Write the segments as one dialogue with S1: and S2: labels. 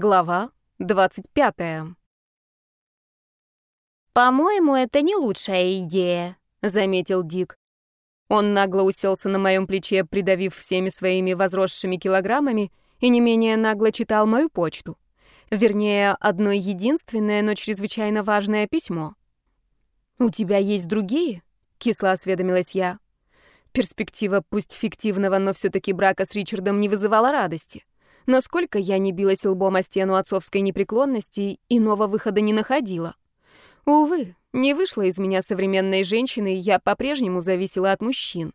S1: Глава 25.
S2: «По-моему, это не лучшая идея», — заметил Дик.
S1: Он нагло уселся на моем плече, придавив всеми своими возросшими килограммами, и не менее нагло читал мою почту. Вернее, одно единственное, но чрезвычайно важное письмо. «У тебя есть другие?» — кисло осведомилась я. Перспектива, пусть фиктивного, но все-таки брака с Ричардом не вызывала радости. Насколько я не билась лбом о стену отцовской непреклонности, иного выхода не находила. Увы, не вышла из меня современной женщины, я по-прежнему зависела от мужчин.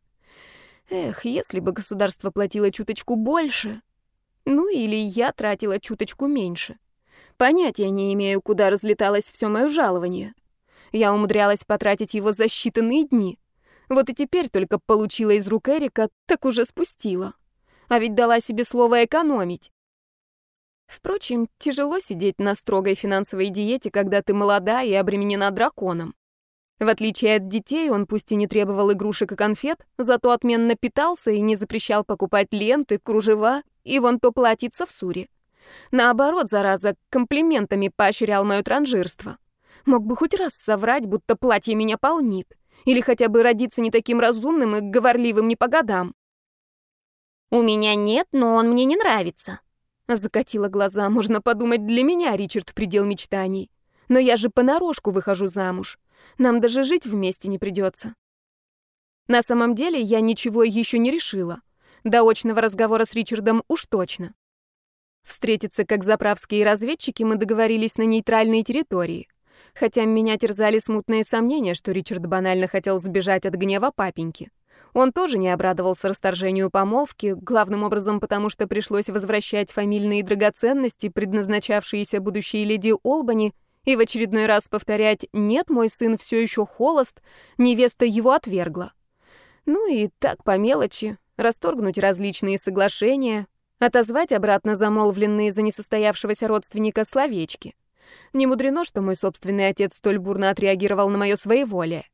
S1: Эх, если бы государство платило чуточку больше. Ну или я тратила чуточку меньше. Понятия не имею, куда разлеталось все мое жалование. Я умудрялась потратить его за считанные дни. Вот и теперь только получила из рук Эрика, так уже спустила а ведь дала себе слово экономить. Впрочем, тяжело сидеть на строгой финансовой диете, когда ты молода и обременена драконом. В отличие от детей, он пусть и не требовал игрушек и конфет, зато отменно питался и не запрещал покупать ленты, кружева и вон то платьица в суре. Наоборот, зараза, комплиментами поощрял мое транжирство. Мог бы хоть раз соврать, будто платье меня полнит. Или хотя бы родиться не таким разумным и говорливым не по годам.
S2: «У меня нет, но он мне не нравится».
S1: Закатила глаза. Можно подумать, для меня Ричард предел мечтаний. Но я же понарошку выхожу замуж. Нам даже жить вместе не придется. На самом деле я ничего еще не решила. До очного разговора с Ричардом уж точно. Встретиться как заправские разведчики мы договорились на нейтральной территории. Хотя меня терзали смутные сомнения, что Ричард банально хотел сбежать от гнева папеньки. Он тоже не обрадовался расторжению помолвки, главным образом потому, что пришлось возвращать фамильные драгоценности, предназначавшиеся будущей леди Олбани, и в очередной раз повторять «нет, мой сын все еще холост», невеста его отвергла. Ну и так по мелочи, расторгнуть различные соглашения, отозвать обратно замолвленные за несостоявшегося родственника словечки. Не мудрено, что мой собственный отец столь бурно отреагировал на мое своеволие.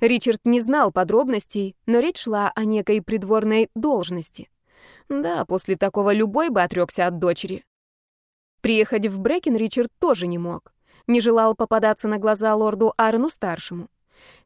S1: Ричард не знал подробностей, но речь шла о некой придворной должности. Да, после такого любой бы отрекся от дочери. Приехать в Брекен Ричард тоже не мог. Не желал попадаться на глаза лорду Арну-старшему.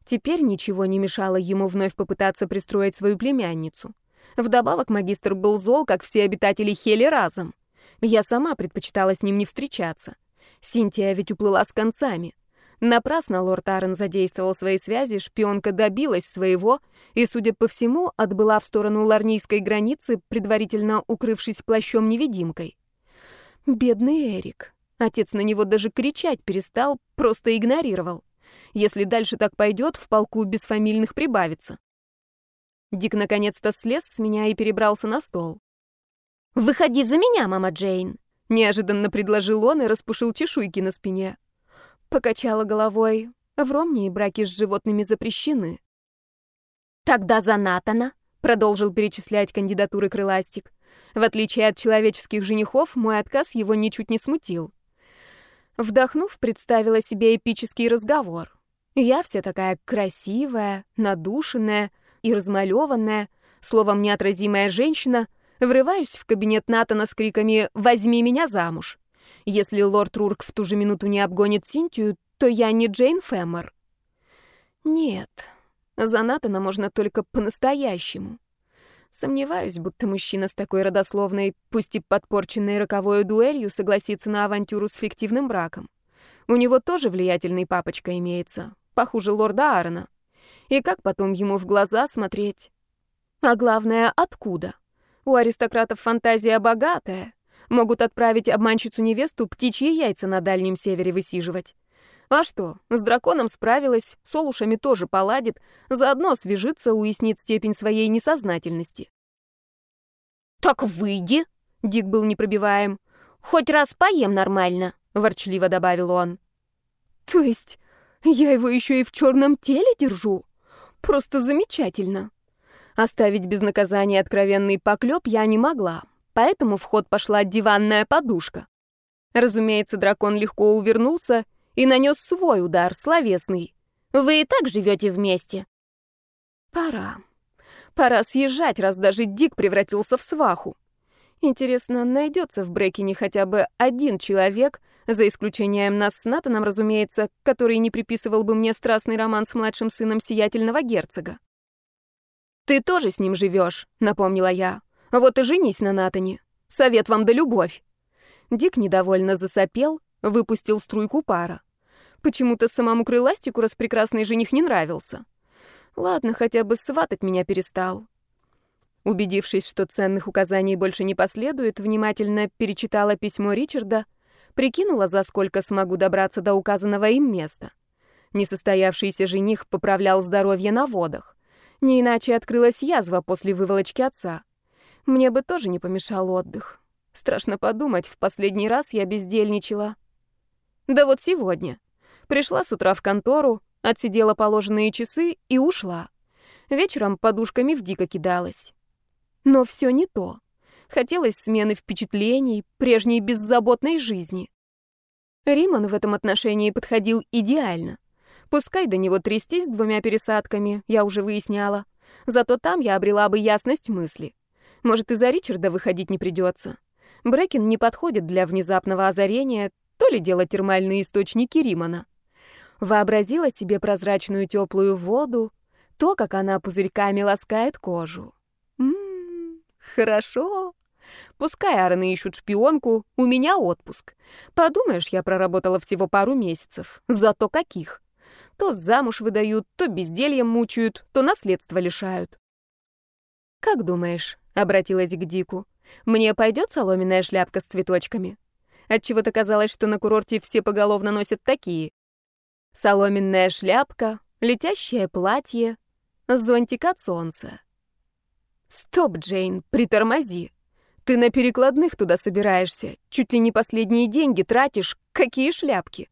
S1: Теперь ничего не мешало ему вновь попытаться пристроить свою племянницу. Вдобавок магистр был зол, как все обитатели Хели разом. Я сама предпочитала с ним не встречаться. Синтия ведь уплыла с концами. Напрасно лорд Арен задействовал свои связи, шпионка добилась своего и, судя по всему, отбыла в сторону ларнийской границы, предварительно укрывшись плащом-невидимкой. Бедный Эрик. Отец на него даже кричать перестал, просто игнорировал. Если дальше так пойдет, в полку без фамильных прибавится. Дик наконец-то слез с меня и перебрался на стол.
S2: «Выходи за меня, мама Джейн!»
S1: Неожиданно предложил он и распушил чешуйки на спине. Покачала головой. В Ромнии браки с животными запрещены.
S2: «Тогда за Натана», — продолжил перечислять кандидатуры крыластик.
S1: В отличие от человеческих женихов, мой отказ его ничуть не смутил. Вдохнув, представила себе эпический разговор. Я вся такая красивая, надушенная и размалеванная, словом, неотразимая женщина, врываюсь в кабинет Натана с криками «Возьми меня замуж!» Если лорд Рурк в ту же минуту не обгонит Синтию, то я не Джейн Фэммер. Нет, за Натана можно только по-настоящему. Сомневаюсь, будто мужчина с такой родословной, пусть и подпорченной роковой дуэлью, согласится на авантюру с фиктивным браком. У него тоже влиятельный папочка имеется, похуже лорда Аарона. И как потом ему в глаза смотреть? А главное, откуда? У аристократов фантазия богатая. Могут отправить обманщицу-невесту птичьи яйца на Дальнем Севере высиживать. А что, с драконом справилась, с олушами тоже поладит, заодно освежится, уяснит степень своей несознательности.
S2: «Так выйди!» — Дик был непробиваем. «Хоть раз поем нормально», — ворчливо добавил он.
S1: «То есть я его еще и в черном теле держу? Просто замечательно!» Оставить без наказания откровенный поклеп я не могла поэтому в ход пошла диванная подушка. Разумеется, дракон легко увернулся и нанес свой удар, словесный.
S2: «Вы и так живете вместе?»
S1: «Пора. Пора съезжать, раз даже Дик превратился в сваху. Интересно, найдется в Брекине хотя бы один человек, за исключением нас с Натаном, разумеется, который не приписывал бы мне страстный роман с младшим сыном сиятельного герцога. «Ты тоже с ним живешь», — напомнила я. «Вот и женись на Натане. Совет вам да любовь». Дик недовольно засопел, выпустил струйку пара. Почему-то самому крыластику распрекрасный жених не нравился. Ладно, хотя бы сватать меня перестал. Убедившись, что ценных указаний больше не последует, внимательно перечитала письмо Ричарда, прикинула, за сколько смогу добраться до указанного им места. Несостоявшийся жених поправлял здоровье на водах. Не иначе открылась язва после выволочки отца. Мне бы тоже не помешал отдых. Страшно подумать, в последний раз я бездельничала. Да вот сегодня. Пришла с утра в контору, отсидела положенные часы и ушла. Вечером подушками в дико кидалась. Но все не то. Хотелось смены впечатлений, прежней беззаботной жизни. Риман в этом отношении подходил идеально. Пускай до него трястись двумя пересадками, я уже выясняла. Зато там я обрела бы ясность мысли. Может, и за Ричарда выходить не придется. Брэкин не подходит для внезапного озарения, то ли дело термальные источники Римана. Вообразила себе прозрачную теплую воду, то, как она пузырьками ласкает кожу. Хорошо. Пускай Аарон ищут шпионку, у меня отпуск. Подумаешь, я проработала всего пару месяцев. Зато каких. То замуж выдают, то бездельем мучают, то наследство лишают. «Как думаешь?» — обратилась к Дику. «Мне пойдет соломенная шляпка с цветочками?» Отчего-то казалось, что на курорте все поголовно носят такие. Соломенная шляпка, летящее платье, зонтик от солнца. «Стоп, Джейн, притормози. Ты на перекладных туда собираешься, чуть ли не последние деньги тратишь. Какие шляпки?»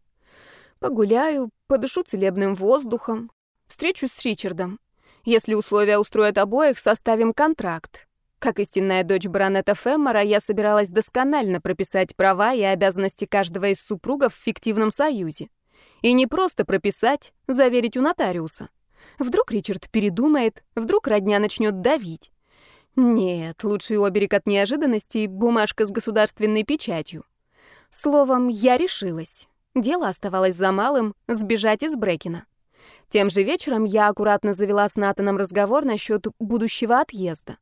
S1: «Погуляю, подышу целебным воздухом, встречусь с Ричардом. Если условия устроят обоих, составим контракт. Как истинная дочь баронета Феммора, я собиралась досконально прописать права и обязанности каждого из супругов в фиктивном союзе. И не просто прописать, заверить у нотариуса. Вдруг Ричард передумает, вдруг родня начнет давить. Нет, лучший оберег от неожиданностей — бумажка с государственной печатью. Словом, я решилась. Дело оставалось за малым — сбежать из Брекина. Тем же вечером я аккуратно завела с Натаном разговор насчет будущего отъезда.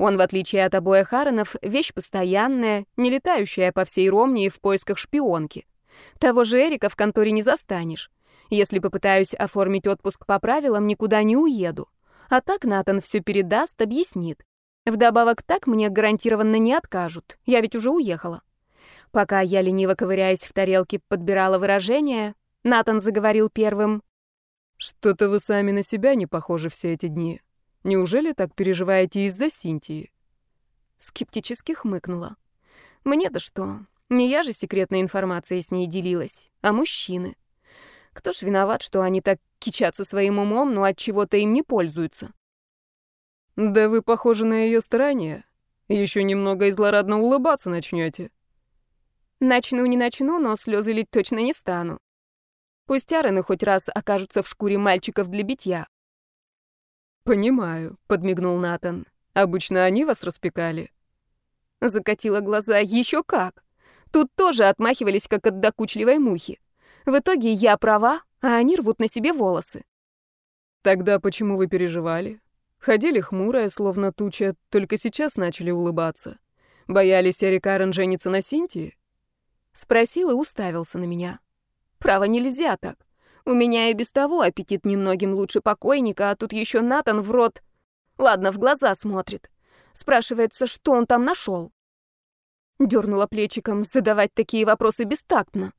S1: Он, в отличие от обоих Ааронов, вещь постоянная, не летающая по всей Ромнии в поисках шпионки. Того же Эрика в конторе не застанешь. Если попытаюсь оформить отпуск по правилам, никуда не уеду. А так Натан все передаст, объяснит. Вдобавок так мне гарантированно не откажут. Я ведь уже уехала. Пока я, лениво ковыряясь в тарелке, подбирала выражение, Натан заговорил первым.
S3: «Что-то вы сами на себя не похожи все эти дни. Неужели так переживаете из-за Синтии?»
S1: Скептически хмыкнула. «Мне-то что? Не я же секретной информацией с ней делилась, а мужчины. Кто ж виноват, что они так кичатся своим умом, но от чего-то им не пользуются?»
S3: Да вы похожи на ее старание. Еще немного и злорадно улыбаться начнете.
S1: Начну, не начну, но слезы лить точно не стану. Пусть Арены хоть раз окажутся в шкуре мальчиков для битья.
S3: «Понимаю», — подмигнул Натан. «Обычно они вас распекали».
S1: Закатила глаза. Еще как. Тут тоже отмахивались, как от докучливой мухи. В итоге я права, а они рвут на себе волосы.
S3: «Тогда почему вы переживали? Ходили хмурые, словно туча, только сейчас начали улыбаться. Боялись, Эрик Арен женится на Синтии?
S1: Спросил и уставился на меня. Право, нельзя так. У меня и без того аппетит немногим лучше покойника, а тут еще Натан в рот. Ладно, в глаза смотрит. Спрашивается, что он там нашел. Дернула плечиком, задавать такие вопросы бестактно.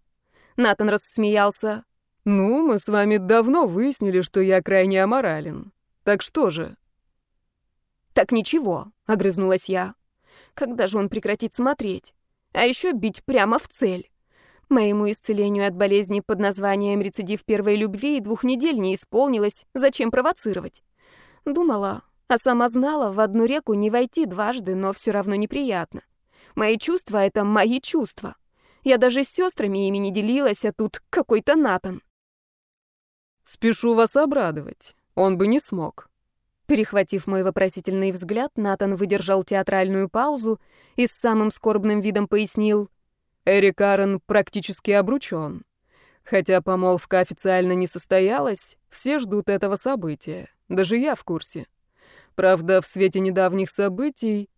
S1: Натан рассмеялся.
S3: «Ну, мы с вами давно выяснили, что я крайне аморален. Так что же?»
S1: «Так ничего», — огрызнулась я. «Когда же он прекратит смотреть? А еще бить прямо в цель. Моему исцелению от болезни под названием рецидив первой любви и двух недель не исполнилось. Зачем провоцировать? Думала, а сама знала, в одну реку не войти дважды, но все равно неприятно. Мои чувства — это мои чувства. Я даже с сестрами ими не делилась, а тут какой-то Натан.
S3: «Спешу вас обрадовать. Он бы не смог»,
S1: Перехватив мой вопросительный взгляд, Натан выдержал театральную паузу и с самым скорбным видом пояснил.
S3: Эрик Аарон практически обручён. Хотя помолвка официально не состоялась, все ждут этого события. Даже я в курсе. Правда, в свете недавних событий...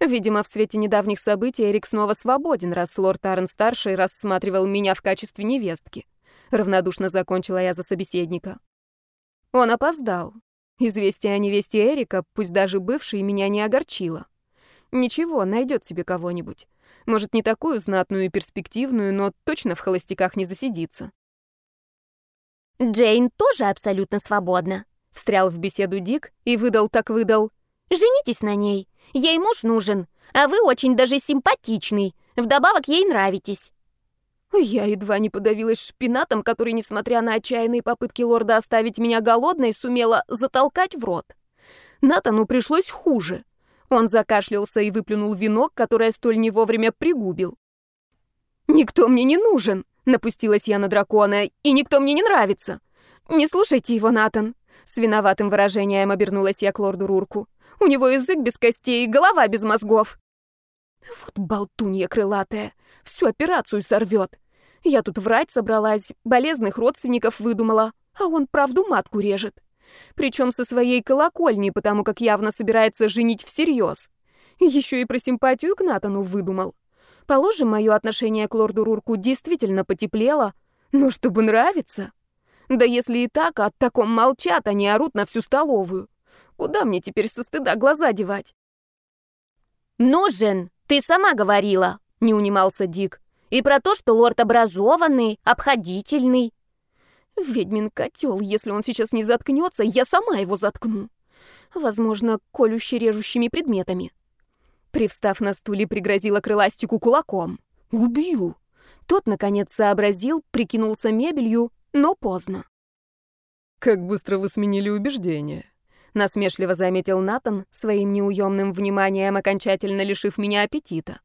S1: Видимо, в свете недавних событий Эрик снова свободен, раз лорд Аарон-старший рассматривал меня в качестве невестки. Равнодушно закончила я за собеседника. Он опоздал. Известие о невесте Эрика, пусть даже бывшей, меня не огорчило. Ничего, найдет себе кого-нибудь. Может, не такую знатную и перспективную, но точно в холостяках не засидится.
S2: «Джейн тоже абсолютно свободна», — встрял в беседу Дик и выдал так выдал. «Женитесь на ней. Ей муж нужен, а вы очень даже симпатичный. Вдобавок ей нравитесь».
S1: Я едва не подавилась шпинатом, который, несмотря на отчаянные попытки лорда оставить меня голодной, сумела затолкать в рот. Натану пришлось хуже. Он закашлялся и выплюнул вино, которое столь не вовремя пригубил. «Никто мне не нужен!» — напустилась я на дракона. «И никто мне не нравится!» «Не слушайте его, Натан!» С виноватым выражением обернулась я к лорду Рурку. «У него язык без костей и голова без мозгов!» Вот болтунья крылатая, всю операцию сорвет. Я тут врать собралась, болезных родственников выдумала, а он правду матку режет. Причем со своей колокольни, потому как явно собирается женить всерьез. Еще и про симпатию к Натану выдумал. Положим, мое отношение к лорду Рурку действительно потеплело, но чтобы нравиться. Да если и так, от таком молчат, они орут на всю столовую. Куда мне теперь со стыда глаза девать?
S2: «Нужен, ты сама говорила», — не унимался Дик. И про то, что лорд образованный, обходительный.
S1: Ведьмин котел, если он сейчас не заткнется, я сама его заткну. Возможно, колюще-режущими предметами. Привстав на стуле, пригрозила крыластику кулаком. «Убью!» Тот, наконец, сообразил, прикинулся мебелью, но поздно.
S3: «Как быстро вы сменили убеждения», —
S1: насмешливо заметил Натан, своим неуемным вниманием окончательно лишив меня аппетита.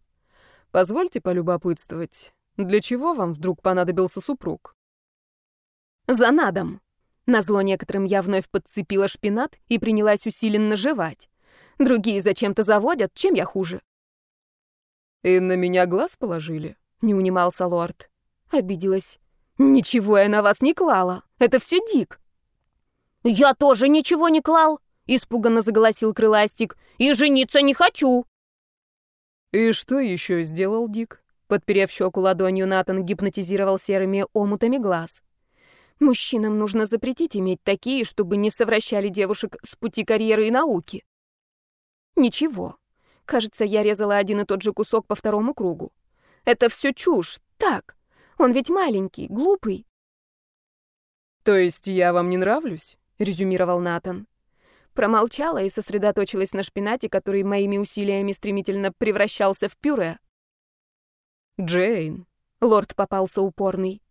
S3: Позвольте полюбопытствовать, для чего вам вдруг понадобился супруг?
S1: За надом. Назло некоторым я вновь подцепила шпинат и принялась усиленно жевать. Другие зачем-то заводят, чем я хуже?
S3: И на меня глаз положили?
S1: Не унимался лорд. Обиделась. Ничего я на вас не клала. Это все дик.
S2: Я тоже ничего не клал, испуганно заголосил крыластик. И жениться не хочу.
S3: «И что еще сделал Дик?»
S1: Подперев щеку ладонью, Натан гипнотизировал серыми омутами глаз. «Мужчинам нужно запретить иметь такие, чтобы не совращали девушек с пути карьеры и науки». «Ничего. Кажется, я резала один и тот же кусок по второму кругу. Это все чушь. Так. Он ведь маленький, глупый».
S3: «То есть я вам не нравлюсь?» — резюмировал Натан.
S1: Промолчала и сосредоточилась на шпинате, который моими усилиями стремительно превращался в пюре.
S3: «Джейн», —
S1: лорд попался упорный.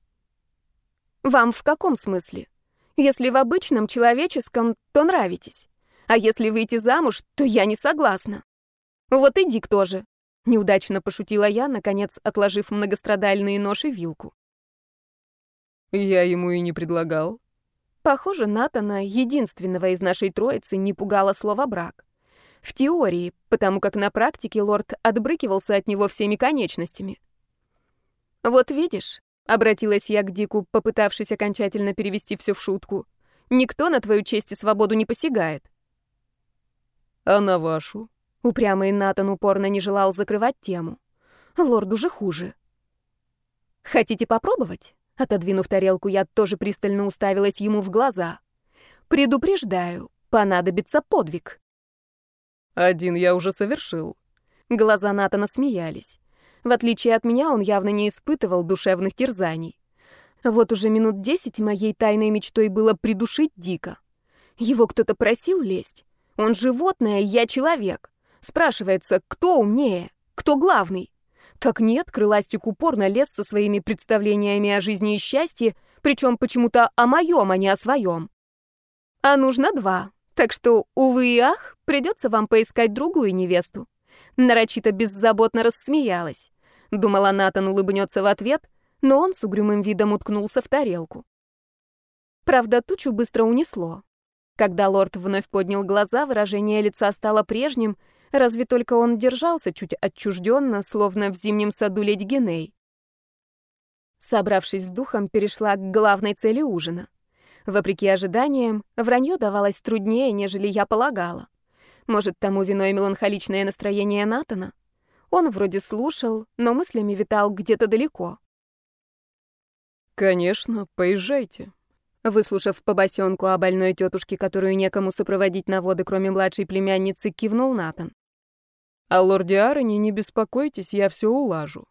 S1: «Вам в каком смысле? Если в обычном человеческом, то нравитесь. А если выйти замуж, то я не согласна. Вот и Дик тоже». Неудачно пошутила я, наконец отложив многострадальные нож и вилку.
S3: «Я ему и не предлагал»,
S1: Похоже, Натана, единственного из нашей троицы, не пугало слово «брак». В теории, потому как на практике лорд отбрыкивался от него всеми конечностями. «Вот видишь», — обратилась я к Дику, попытавшись окончательно перевести все в шутку, «никто на твою честь и свободу не посягает».
S3: «А на вашу?»
S1: Упрямый Натан упорно не желал закрывать тему. Лорду же хуже. «Хотите попробовать?» Отодвинув тарелку, я тоже пристально уставилась ему в глаза. «Предупреждаю, понадобится подвиг».
S3: «Один я уже совершил».
S1: Глаза Натана смеялись. В отличие от меня, он явно не испытывал душевных терзаний. Вот уже минут десять моей тайной мечтой было придушить Дика. Его кто-то просил лезть. Он животное, я человек. Спрашивается, кто умнее, кто главный? Так нет, крыластик упорно лез со своими представлениями о жизни и счастье, причем почему-то о моем, а не о своем. А нужно два, так что, увы и ах, придется вам поискать другую невесту. Нарочито беззаботно рассмеялась. Думала, Натан улыбнется в ответ, но он с угрюмым видом уткнулся в тарелку. Правда, тучу быстро унесло. Когда лорд вновь поднял глаза, выражение лица стало прежним, разве только он держался чуть отчужденно, словно в зимнем саду леди Геней. Собравшись с духом, перешла к главной цели ужина. Вопреки ожиданиям, вранье давалось труднее, нежели я полагала. Может, тому виной меланхоличное настроение Натана? Он вроде слушал, но мыслями витал где-то далеко.
S3: «Конечно, поезжайте»,
S1: Выслушав побосенку о больной тетушке, которую некому сопроводить на воды, кроме младшей племянницы, кивнул Натан.
S3: «О лорде Аароне не беспокойтесь, я все улажу.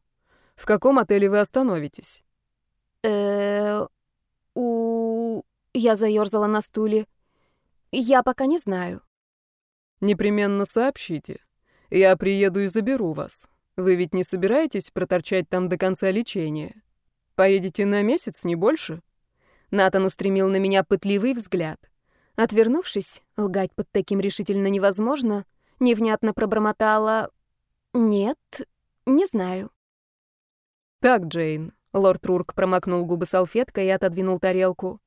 S3: В каком отеле вы остановитесь?»
S1: э у Я заерзала на стуле. «Я пока не знаю».
S3: «Непременно сообщите. Я приеду и заберу вас. Вы ведь не собираетесь проторчать там до конца лечения? Поедете на месяц, не больше?»
S1: Натан устремил на меня пытливый взгляд. Отвернувшись, лгать под таким решительно невозможно, невнятно пробормотала «Нет, не знаю».
S3: «Так, Джейн», — лорд Рурк промокнул губы салфеткой и отодвинул тарелку.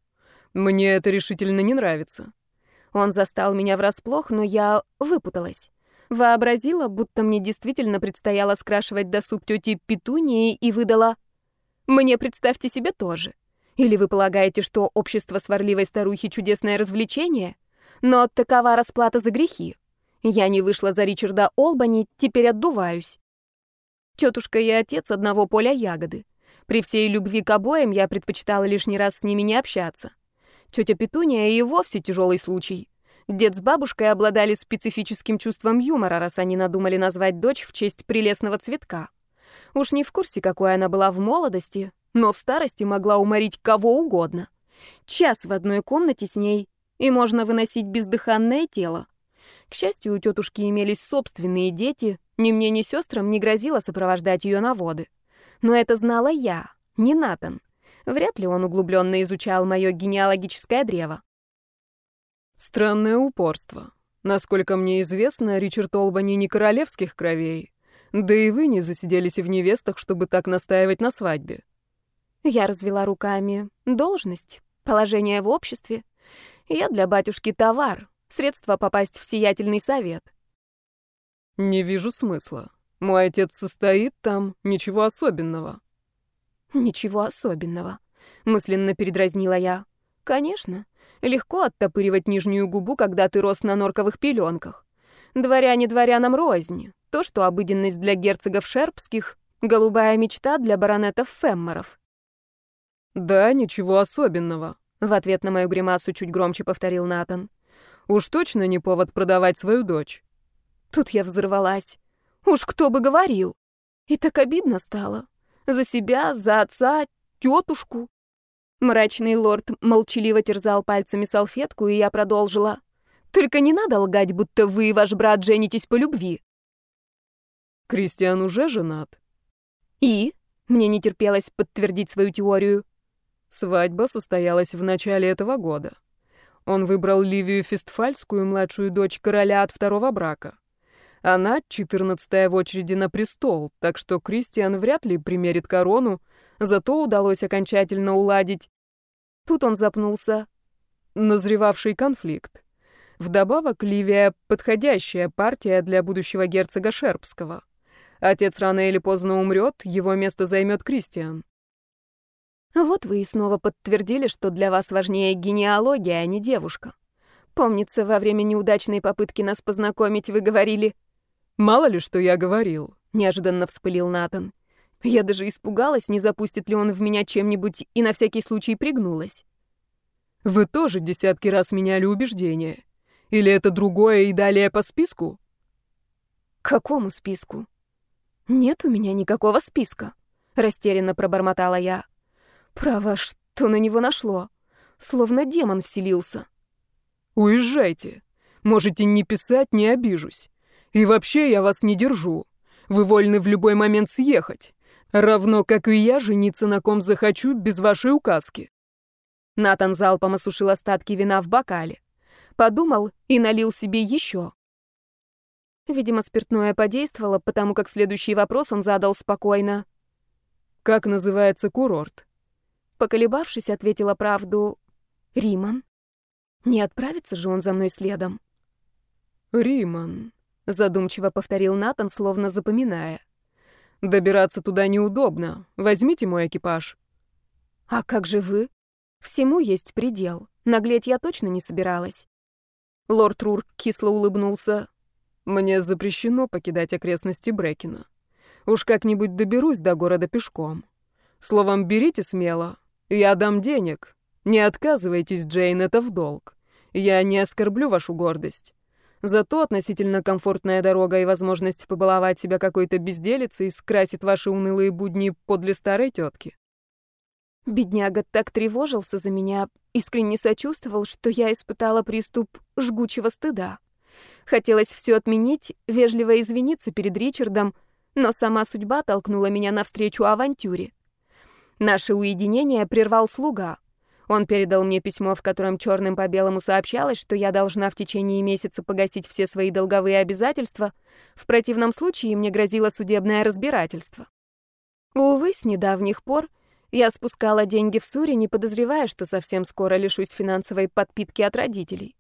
S3: «Мне это решительно не нравится».
S1: Он застал меня врасплох, но я выпуталась. Вообразила, будто мне действительно предстояло скрашивать досуг тети Петунии и выдала «Мне представьте себе тоже». Или вы полагаете, что общество сварливой старухи — чудесное развлечение? Но такова расплата за грехи. Я не вышла за Ричарда Олбани, теперь отдуваюсь. Тетушка и отец одного поля ягоды. При всей любви к обоим я предпочитала лишний раз с ними не общаться. Тетя Петуния и вовсе тяжелый случай. Дед с бабушкой обладали специфическим чувством юмора, раз они надумали назвать дочь в честь прелестного цветка. Уж не в курсе, какой она была в молодости, но в старости могла уморить кого угодно. Час в одной комнате с ней, и можно выносить бездыханное тело. К счастью, у тетушки имелись собственные дети, ни мне, ни сестрам не грозило сопровождать ее на воды. Но это знала я, не Натан. Вряд ли он углубленно изучал мое генеалогическое древо.
S3: Странное упорство. Насколько мне известно, Ричард Олбани не королевских кровей. Да и вы не засиделись в невестах, чтобы так настаивать на свадьбе.
S1: Я развела руками. Должность, положение в обществе. Я для батюшки товар, средство попасть в сиятельный совет.
S3: Не вижу смысла. Мой отец состоит там, ничего особенного.
S1: Ничего особенного. Мысленно передразнила я. Конечно, легко оттопыривать нижнюю губу, когда ты рос на норковых пеленках. Дворяне дворянам рознь. То, что обыденность для герцогов шерпских, голубая мечта для баронетов Феммеров.
S3: «Да, ничего особенного», —
S1: в ответ на мою гримасу чуть громче повторил Натан.
S3: «Уж точно не повод продавать свою дочь».
S1: Тут я взорвалась. Уж кто бы говорил. И так обидно стало. За себя, за отца, тетушку. Мрачный лорд молчаливо терзал пальцами салфетку, и я продолжила. «Только не надо лгать, будто вы и ваш брат женитесь по любви».
S3: «Кристиан уже женат».
S1: «И?» Мне не терпелось подтвердить свою теорию.
S3: Свадьба состоялась в начале этого года. Он выбрал Ливию Фестфальскую, младшую дочь короля от второго брака. Она четырнадцатая в очереди на престол, так что Кристиан вряд ли примерит корону, зато удалось окончательно уладить. Тут он запнулся. Назревавший конфликт. Вдобавок, Ливия — подходящая партия для будущего герцога Шерпского. Отец рано или поздно умрет, его место займет Кристиан.
S1: Вот вы и снова подтвердили, что для вас важнее генеалогия, а не девушка. Помнится, во время неудачной попытки нас познакомить вы говорили...
S3: «Мало ли, что я говорил», —
S1: неожиданно вспылил Натан. Я даже испугалась, не запустит ли он в меня чем-нибудь, и на всякий случай пригнулась.
S3: «Вы тоже десятки раз меняли убеждения. Или это другое и далее по списку?»
S1: «Какому списку?» «Нет у меня никакого списка», — растерянно пробормотала я. Право, что на него нашло? Словно демон вселился.
S3: Уезжайте. Можете не писать, не обижусь. И вообще я вас не держу. Вы вольны в любой момент съехать. Равно как и я жениться на ком захочу без вашей указки.
S1: Натан залпом осушил остатки вина в бокале. Подумал и налил себе еще. Видимо, спиртное подействовало, потому как следующий вопрос он задал спокойно.
S3: «Как называется курорт?»
S1: Поколебавшись, ответила правду Риман. Не отправится же он за мной следом.
S3: «Риман», — задумчиво повторил Натан, словно запоминая. «Добираться туда неудобно. Возьмите мой экипаж».
S1: «А как же вы? Всему есть предел. Наглеть я точно не собиралась». Лорд Рур кисло улыбнулся.
S3: «Мне запрещено покидать окрестности Брекина. Уж как-нибудь доберусь до города пешком. Словом, берите смело. Я дам денег. Не отказывайтесь, Джейн, это в долг. Я не оскорблю вашу гордость. Зато относительно комфортная дорога и возможность побаловать себя какой-то безделицей скрасит ваши унылые будни подле старой тетки.
S1: Бедняга так тревожился за меня, искренне сочувствовал, что я испытала приступ жгучего стыда. Хотелось все отменить, вежливо извиниться перед Ричардом, но сама судьба толкнула меня навстречу авантюре. Наше уединение прервал слуга. Он передал мне письмо, в котором черным по белому сообщалось, что я должна в течение месяца погасить все свои долговые обязательства. В противном случае мне грозило судебное разбирательство. Увы, с недавних пор я спускала деньги в Суре, не подозревая, что совсем скоро лишусь финансовой подпитки от родителей.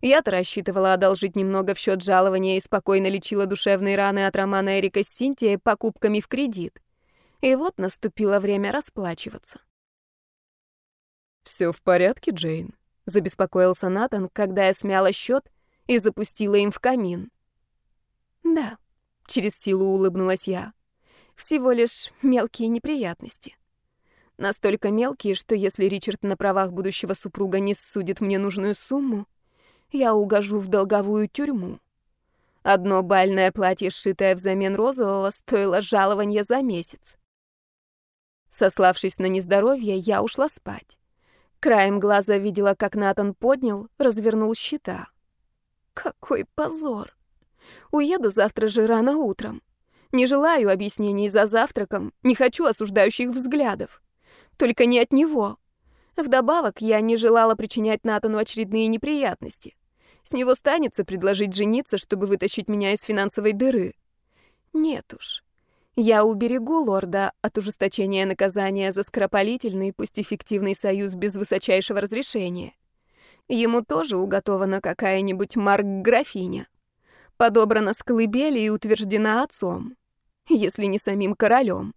S1: Я-то рассчитывала одолжить немного в счет жалования и спокойно лечила душевные раны от романа Эрика с Синтией покупками в кредит. И вот наступило время расплачиваться.
S3: «Все в порядке, Джейн?» — забеспокоился Натан, когда я смяла счет и запустила им в камин.
S1: «Да», — через силу улыбнулась я. «Всего лишь мелкие неприятности. Настолько мелкие, что если Ричард на правах будущего супруга не судит мне нужную сумму, я угожу в долговую тюрьму. Одно бальное платье, сшитое взамен розового, стоило жалования за месяц. Сославшись на нездоровье, я ушла спать. Краем глаза видела, как Натан поднял, развернул щита. Какой позор! Уеду завтра же рано утром. Не желаю объяснений за завтраком, не хочу осуждающих взглядов. Только не от него. Вдобавок, я не желала причинять Натану очередные неприятности. С него станется предложить жениться, чтобы вытащить меня из финансовой дыры. Нет уж. Я уберегу лорда от ужесточения наказания за скоропалительный, пусть эффективный союз без высочайшего разрешения. Ему тоже уготована какая-нибудь марк-графиня. Подобрана с колыбели и утверждена отцом, если не самим королем.